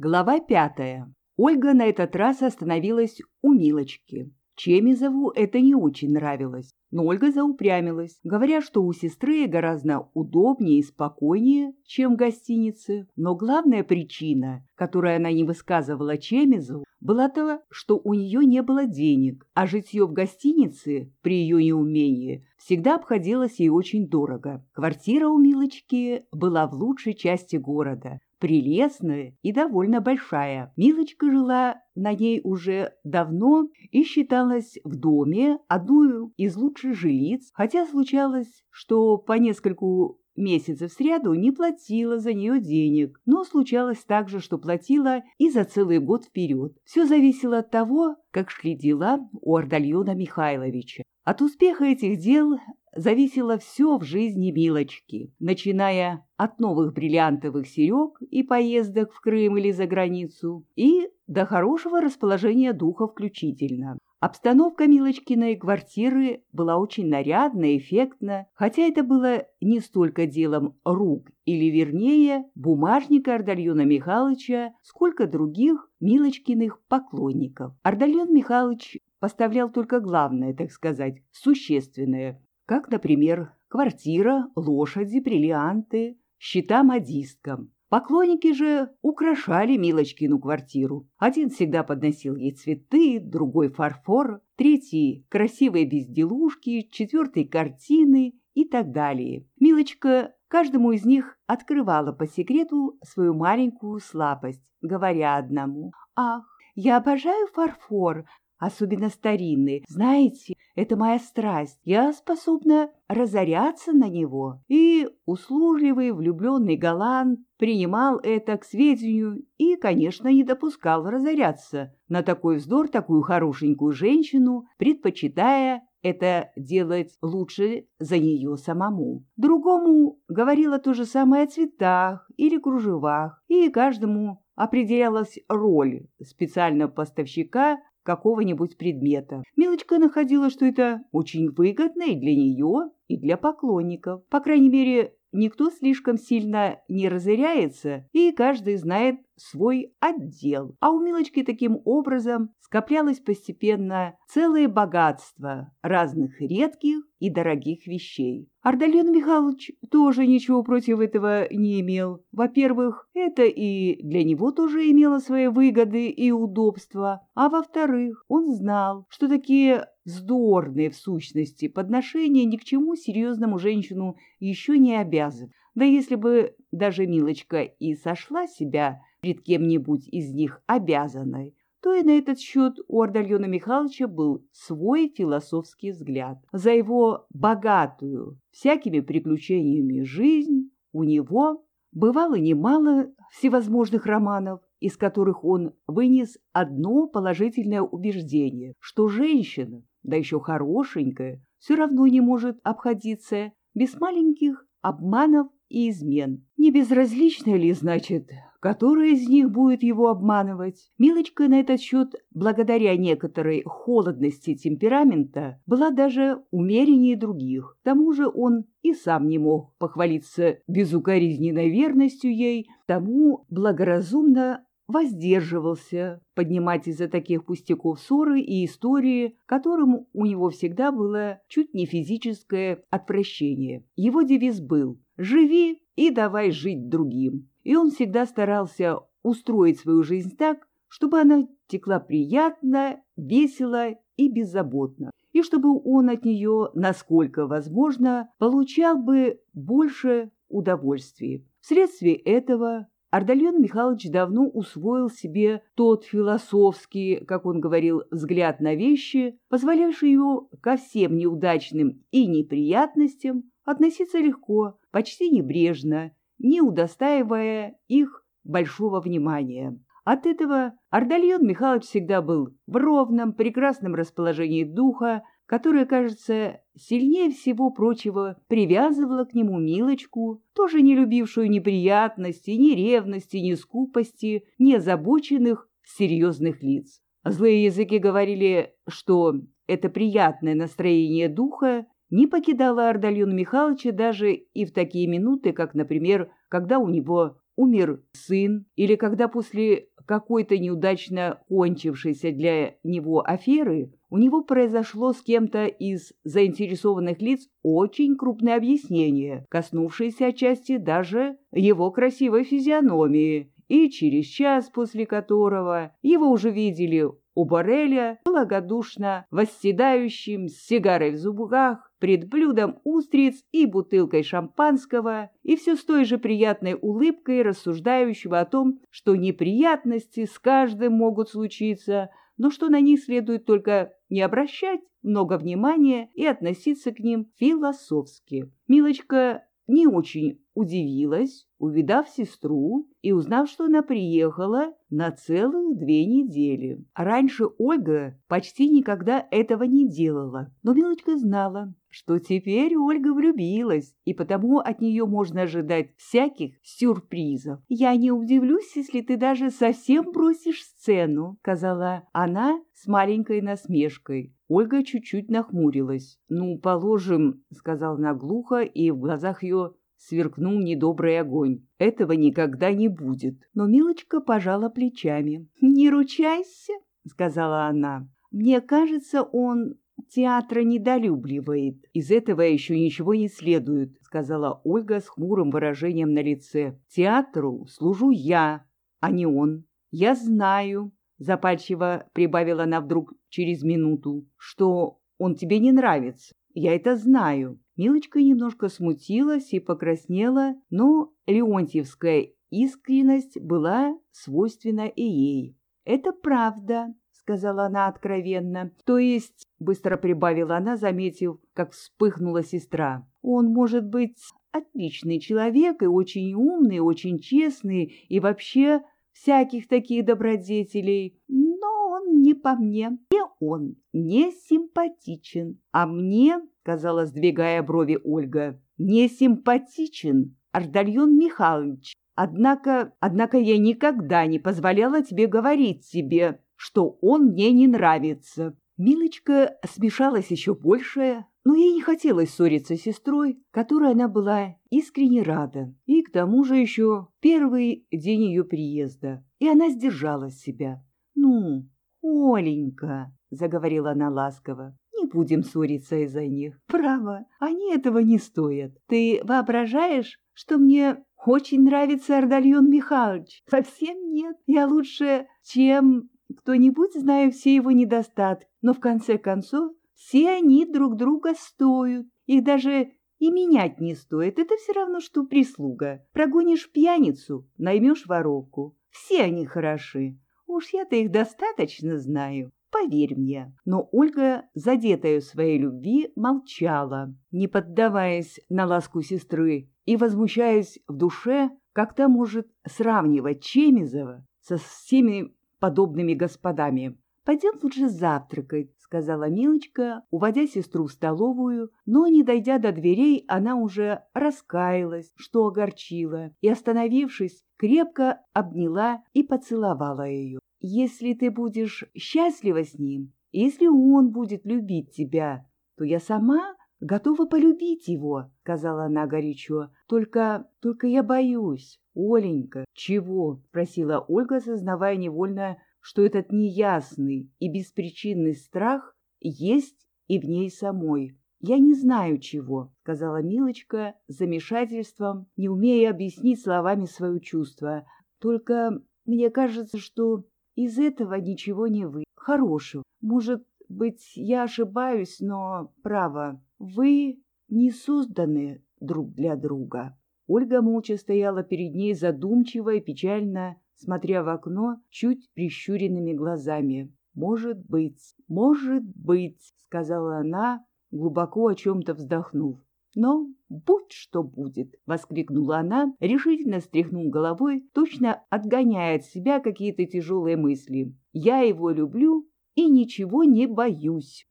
Глава пятая. Ольга на этот раз остановилась у Милочки. Чемизову это не очень нравилось, но Ольга заупрямилась, говоря, что у сестры гораздо удобнее и спокойнее, чем в гостинице. Но главная причина, которую она не высказывала Чемизову, была то, что у нее не было денег, а житье в гостинице при ее неумении всегда обходилось ей очень дорого. Квартира у Милочки была в лучшей части города, прелестная и довольно большая. Милочка жила на ней уже давно и считалась в доме одной из лучших жилиц, хотя случалось, что по нескольку месяцев сряду не платила за нее денег, но случалось также, что платила и за целый год вперед. Все зависело от того, как шли дела у Ардальона Михайловича. От успеха этих дел зависело все в жизни Милочки, начиная от новых бриллиантовых серег и поездок в Крым или за границу, и до хорошего расположения духа включительно. Обстановка Милочкиной квартиры была очень нарядная, эффектна, хотя это было не столько делом рук, или вернее, бумажника Ардальона Михайловича, сколько других Милочкиных поклонников. Ардальон Михайлович поставлял только главное, так сказать, существенное, как, например, квартира, лошади, бриллианты, счета модисткам. Поклонники же украшали Милочкину квартиру. Один всегда подносил ей цветы, другой — фарфор, третий — красивые безделушки, четвертый — картины и так далее. Милочка каждому из них открывала по секрету свою маленькую слабость, говоря одному «Ах, я обожаю фарфор, особенно старинные. Знаете, это моя страсть. Я способна разоряться на него. И услужливый, влюбленный Галан принимал это к сведению и, конечно, не допускал разоряться на такой вздор такую хорошенькую женщину, предпочитая это делать лучше за нее самому. Другому говорила то же самое о цветах или кружевах, и каждому определялась роль специального поставщика какого-нибудь предмета. Милочка находила, что это очень выгодно и для нее, и для поклонников. По крайней мере, никто слишком сильно не разыряется, и каждый знает свой отдел. А у Милочки таким образом скоплялось постепенно целое богатство разных редких и дорогих вещей. Ардальон Михайлович тоже ничего против этого не имел. Во-первых, это и для него тоже имело свои выгоды и удобства, а во-вторых, он знал, что такие вздорные в сущности подношения ни к чему серьезному женщину еще не обязывают. Да если бы даже Милочка и сошла себя перед кем-нибудь из них обязанной, то и на этот счет у Ардальона Михайловича был свой философский взгляд. За его богатую всякими приключениями жизнь у него бывало немало всевозможных романов, из которых он вынес одно положительное убеждение, что женщина, да еще хорошенькая, все равно не может обходиться без маленьких обманов и измен. Не безразлично ли, значит, которая из них будет его обманывать? Милочка на этот счет, благодаря некоторой холодности темперамента, была даже умереннее других. К тому же он и сам не мог похвалиться безукоризненной верностью ей, тому благоразумно воздерживался поднимать из-за таких пустяков ссоры и истории, которым у него всегда было чуть не физическое отвращение. Его девиз был «Живи и давай жить другим». И он всегда старался устроить свою жизнь так, чтобы она текла приятно, весело и беззаботно, и чтобы он от нее, насколько возможно, получал бы больше удовольствия. Вследствие этого Ардальон Михайлович давно усвоил себе тот философский, как он говорил, взгляд на вещи, позволявший ему ко всем неудачным и неприятностям относиться легко, почти небрежно, не удостаивая их большого внимания. От этого Ардальон Михайлович всегда был в ровном, прекрасном расположении духа, которая, кажется, сильнее всего прочего привязывала к нему Милочку, тоже не любившую неприятности, ни ревности, ни скупости, ни озабоченных серьезных лиц. Злые языки говорили, что это приятное настроение духа не покидало Ардальона Михайловича даже и в такие минуты, как, например, когда у него умер сын, или когда после какой-то неудачно кончившейся для него аферы у него произошло с кем-то из заинтересованных лиц очень крупное объяснение, коснувшееся отчасти даже его красивой физиономии, и через час после которого его уже видели у Бореля, благодушно восседающим с сигарой в зубах, пред блюдом устриц и бутылкой шампанского, и все с той же приятной улыбкой рассуждающего о том, что неприятности с каждым могут случиться, но что на них следует только не обращать много внимания и относиться к ним философски. Милочка не очень удивилась, увидав сестру и узнав, что она приехала на целых две недели. Раньше Ольга почти никогда этого не делала, но Милочка знала, что теперь Ольга влюбилась, и потому от нее можно ожидать всяких сюрпризов. «Я не удивлюсь, если ты даже совсем бросишь сцену», — сказала она с маленькой насмешкой. Ольга чуть-чуть нахмурилась. «Ну, положим», — сказала она глухо, и в глазах ее сверкнул недобрый огонь. Этого никогда не будет. Но Милочка пожала плечами. «Не ручайся», — сказала она. «Мне кажется, он театра недолюбливает. Из этого еще ничего не следует», — сказала Ольга с хмурым выражением на лице. «Театру служу я, а не он. Я знаю», — запальчиво прибавила она вдруг через минуту, «что он тебе не нравится. Я это знаю. Милочка немножко смутилась и покраснела, но леонтьевская искренность была свойственна и ей. «Это правда», — сказала она откровенно. «То есть», — быстро прибавила она, заметив, как вспыхнула сестра, «он может быть отличный человек и очень умный, и очень честный, и вообще всяких таких добродетелей, он не по мне. Мне он не симпатичен, а мне сказала, сдвигая брови Ольга. «Не симпатичен, Ардальон Михайлович. Однако, однако я никогда не позволяла тебе говорить себе, что он мне не нравится». Милочка смешалась еще больше, но ей не хотелось ссориться с сестрой, которой она была искренне рада. И к тому же еще первый день ее приезда. И она сдержала себя. «Ну, Оленька», — заговорила она ласково, не будем ссориться из-за них. Право, они этого не стоят. Ты воображаешь, что мне очень нравится Ардальон Михайлович? Совсем нет. Я лучше, чем кто-нибудь знаю все его недостатки. Но в конце концов, все они друг друга стоят. Их даже и менять не стоит. Это все равно, что прислуга. Прогонишь пьяницу, наймешь воровку. Все они хороши. Уж я-то их достаточно знаю. Поверь мне. Но Ольга, задетая своей любви, молчала, не поддаваясь на ласку сестры и возмущаясь в душе, как то может сравнивать Чемизова со всеми подобными господами. «Пойдем лучше завтракать», — сказала Милочка, уводя сестру в столовую, но, не дойдя до дверей, она уже раскаялась, что огорчила, и, остановившись, крепко обняла и поцеловала ее. Если ты будешь счастлива с ним, если он будет любить тебя, то я сама готова полюбить его, — сказала она горячо. Только, только я боюсь. Оленька, чего? — спросила Ольга, сознавая невольно, что этот неясный и беспричинный страх есть и в ней самой. «Я не знаю чего», — сказала Милочка с замешательством, не умея объяснить словами свое чувство. «Только мне кажется, что из этого ничего не вы. Хорошего. Может быть, я ошибаюсь, но, право, вы не созданы друг для друга. Ольга молча стояла перед ней задумчиво и печально, смотря в окно чуть прищуренными глазами. «Может быть, может быть», — сказала она, глубоко о чем-то вздохнув. Но будь что будет, — воскликнула она, решительно стряхнув головой, точно отгоняя от себя какие-то тяжелые мысли. Я его люблю и ничего не боюсь.